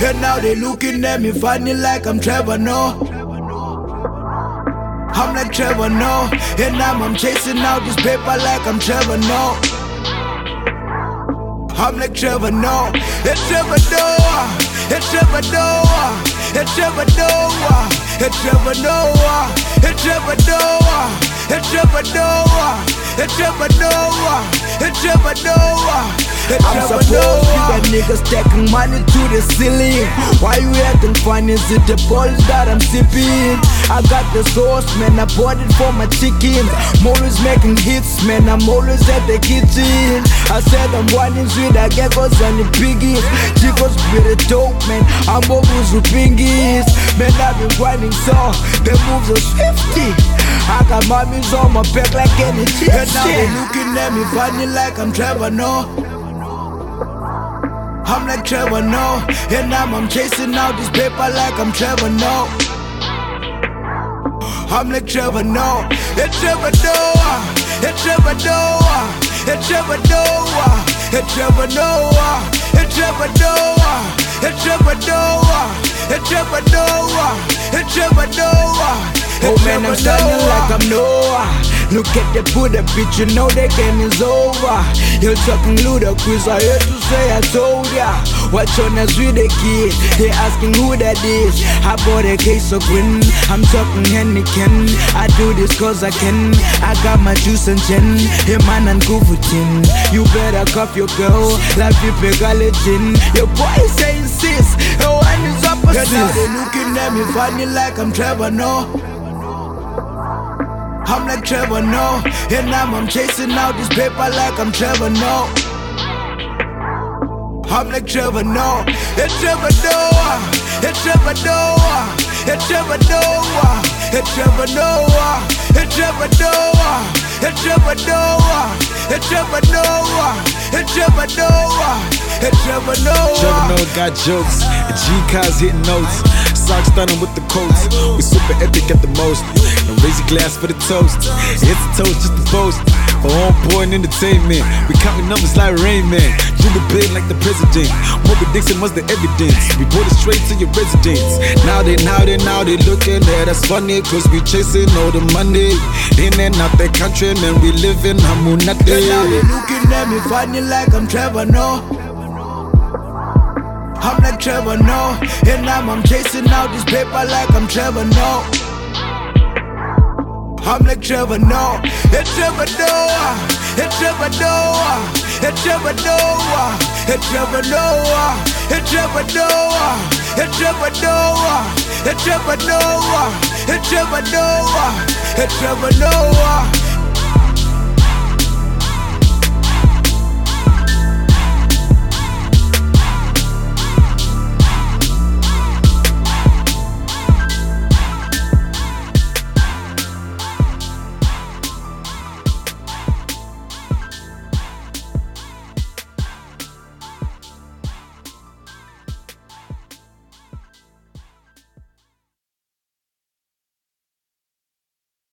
And now they looking at me funny like I'm Trevor Noah. I'm like Trevor Noah. And now I'm chasing out this paper like I'm Trevor Noah. I'm like Trevor Noah. It's Trevor Noah. It's Trevor Noah. It's Trevor Noah. It's Trevor Noah. It's Trevor Noah. It's Trevor Noah. It's Trevor Noah. It's Trevor Noah. It's I'm supposed to be Noah. that nigga stacking money to the ceiling. Why you acting funny? Is it the balls that I'm sipping? I got the sauce, man. I bought it for my chicken. I'm always making hits, man. I'm always at the kitchen. I said I'm running sweet, I get goes on the piggies. Chicos with the dope, man. I'm always with pingies. Man, I've been grinding so the moves are swifty. I got mummies on my back like any And now they looking at me funny like I'm Trevor No I'm like Trevor No And now I'm, chasing out this paper like I'm Trevor No I'm like Trevor No And Trevor No And Trevor No And Trevor No And Trevor No And Trevor No And Trevor No and Trevor Noah, and Trevor Noah. Oh man, I'm standing like I'm Noah. Look at the Buddha bitch, you know the game is over. You're talking ludicrous, I heard you say I told ya. Watch on us with the kid, they asking who that is. I bought a case of gin, I'm talking Henneken. I do this cause I can. I got my juice and gin, hey man and go for tin. You better cuff your girl, like you big gin. Your boy saying sis, your one is opposite. they looking at me funny like I'm Trevor Noah. I'm like Trevor Noah. And now I'm chasing out this paper like I'm Trevor Noah. I'm like Trevor Noah. It's Trevor Noah. It's Trevor Noah. It's Trevor Noah. It's Trevor Noah. It's Trevor Noah. It's Trevor Noah. It's Trevor Noah. It's Trevor Noah. It's Trevor Trevor Noah. Noah got jokes, G Cars hitting notes. Socks stunning with the coats. We super epic at the most. And raise a glass for the toast. It's a toast, just a boast. For on point entertainment. We counting numbers like Rain Man. Do the big like the president. Moby Dixon was the evidence. We it straight to your residence. Now they, now they, now they looking at us funny. Cause we chasing all the money. In and out the country, man. We living And now they Hamunate. looking at me funny like I'm Trevor Noah. I'm like Trevor Noah. And now I'm chasing out this paper like I'm Trevor Noah. I'm like Trevor Noah. It's Trevor Noah. It's Trevor Noah. It's Trevor Noah. It's Trevor Noah. It's Trevor Noah. It's Trevor Noah. It's Trevor Noah. It's Trevor Noah. It's Trevor Noah.